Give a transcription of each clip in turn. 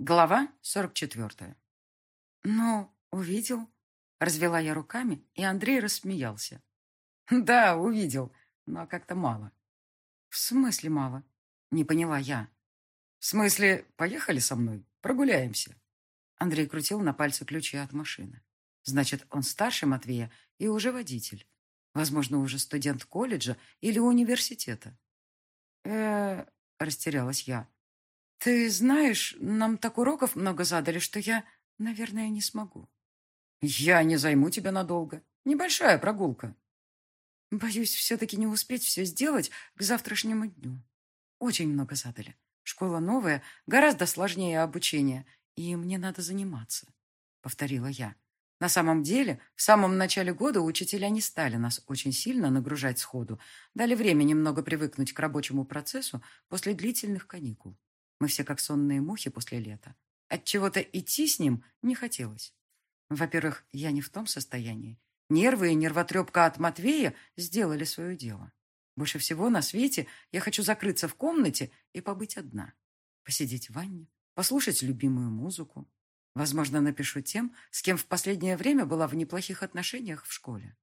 Глава 44. «Ну, увидел?» Развела я руками, и Андрей рассмеялся. «Да, увидел, но как-то мало». «В смысле мало?» Не поняла я. «В смысле, поехали со мной, прогуляемся?» Андрей крутил на пальце ключи от машины. Значит, он старше Матвея и уже водитель. Возможно, уже студент колледжа или университета. э растерялась я. «Ты знаешь, нам так уроков много задали, что я, наверное, не смогу». «Я не займу тебя надолго. Небольшая прогулка». «Боюсь все-таки не успеть все сделать к завтрашнему дню. Очень много задали. Школа новая, гораздо сложнее обучения, и мне надо заниматься», — повторила я. На самом деле, в самом начале года учителя не стали нас очень сильно нагружать сходу, дали время немного привыкнуть к рабочему процессу после длительных каникул. Мы все как сонные мухи после лета. От чего-то идти с ним не хотелось. Во-первых, я не в том состоянии. Нервы и нервотрепка от Матвея сделали свое дело. Больше всего на свете я хочу закрыться в комнате и побыть одна. Посидеть в ванне, послушать любимую музыку. Возможно, напишу тем, с кем в последнее время была в неплохих отношениях в школе.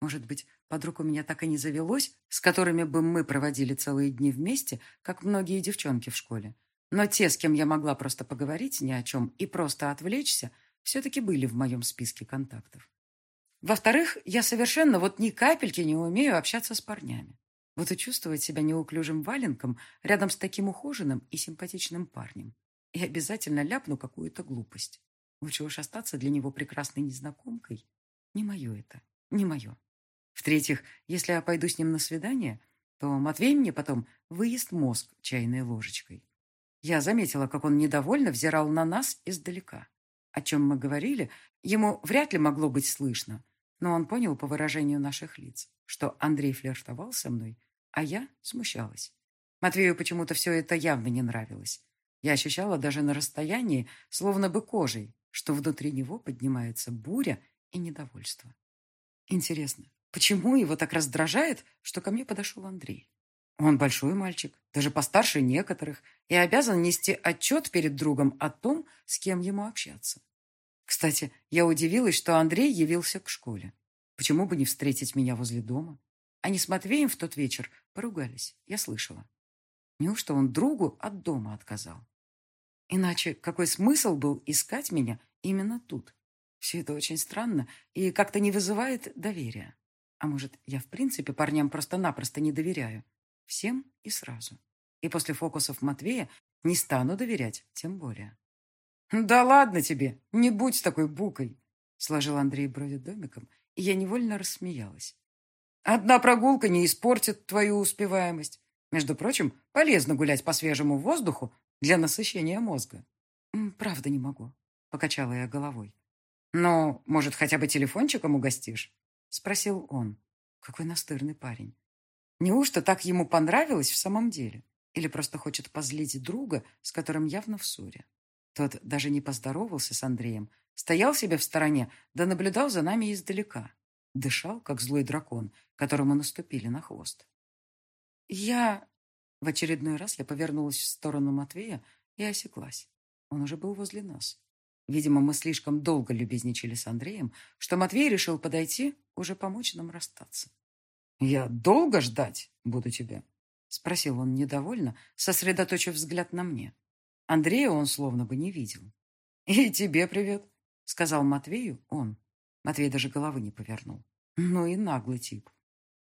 Может быть, подруг у меня так и не завелось, с которыми бы мы проводили целые дни вместе, как многие девчонки в школе. Но те, с кем я могла просто поговорить ни о чем и просто отвлечься, все-таки были в моем списке контактов. Во-вторых, я совершенно вот ни капельки не умею общаться с парнями. Вот и чувствовать себя неуклюжим валенком рядом с таким ухоженным и симпатичным парнем. И обязательно ляпну какую-то глупость. Лучше уж остаться для него прекрасной незнакомкой. Не мое это, не мое. В-третьих, если я пойду с ним на свидание, то Матвей мне потом выест мозг чайной ложечкой. Я заметила, как он недовольно взирал на нас издалека. О чем мы говорили, ему вряд ли могло быть слышно, но он понял по выражению наших лиц, что Андрей флиртовал со мной, а я смущалась. Матвею почему-то все это явно не нравилось. Я ощущала даже на расстоянии, словно бы кожей, что внутри него поднимается буря и недовольство. Интересно, почему его так раздражает, что ко мне подошел Андрей? Он большой мальчик, даже постарше некоторых, и обязан нести отчет перед другом о том, с кем ему общаться. Кстати, я удивилась, что Андрей явился к школе. Почему бы не встретить меня возле дома? Они с Матвеем в тот вечер поругались, я слышала. Неужто он другу от дома отказал? Иначе какой смысл был искать меня именно тут? Все это очень странно и как-то не вызывает доверия. А может, я в принципе парням просто-напросто не доверяю? Всем и сразу. И после фокусов Матвея не стану доверять, тем более. «Да ладно тебе, не будь такой букой!» Сложил Андрей брови домиком, и я невольно рассмеялась. «Одна прогулка не испортит твою успеваемость. Между прочим, полезно гулять по свежему воздуху для насыщения мозга». «Правда не могу», — покачала я головой. «Но, может, хотя бы телефончиком угостишь?» — спросил он. Какой настырный парень. Неужто так ему понравилось в самом деле? Или просто хочет позлить друга, с которым явно в ссоре? Тот даже не поздоровался с Андреем, стоял себе в стороне, да наблюдал за нами издалека. Дышал, как злой дракон, которому наступили на хвост. Я... В очередной раз я повернулась в сторону Матвея и осеклась. Он уже был возле нас. Видимо, мы слишком долго любезничали с Андреем, что Матвей решил подойти, уже помочь нам расстаться. «Я долго ждать буду тебя?» — спросил он недовольно, сосредоточив взгляд на мне. Андрея он словно бы не видел. «И тебе привет», — сказал Матвею он. Матвей даже головы не повернул. Ну и наглый тип.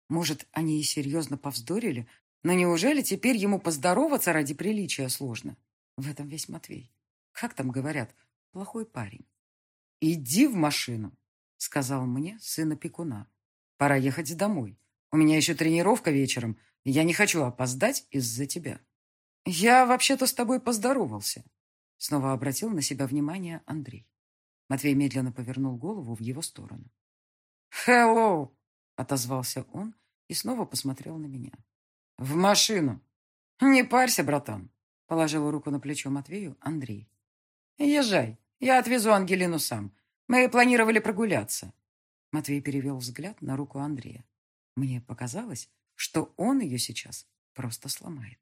Может, они и серьезно повздорили, но неужели теперь ему поздороваться ради приличия сложно? В этом весь Матвей. Как там говорят, плохой парень. «Иди в машину», — сказал мне сын опекуна. «Пора ехать домой. У меня еще тренировка вечером, я не хочу опоздать из-за тебя. Я вообще-то с тобой поздоровался. Снова обратил на себя внимание Андрей. Матвей медленно повернул голову в его сторону. «Хеллоу!» — отозвался он и снова посмотрел на меня. «В машину!» «Не парься, братан!» — положил руку на плечо Матвею Андрей. «Езжай, я отвезу Ангелину сам. Мы планировали прогуляться». Матвей перевел взгляд на руку Андрея. Мне показалось, что он ее сейчас просто сломает.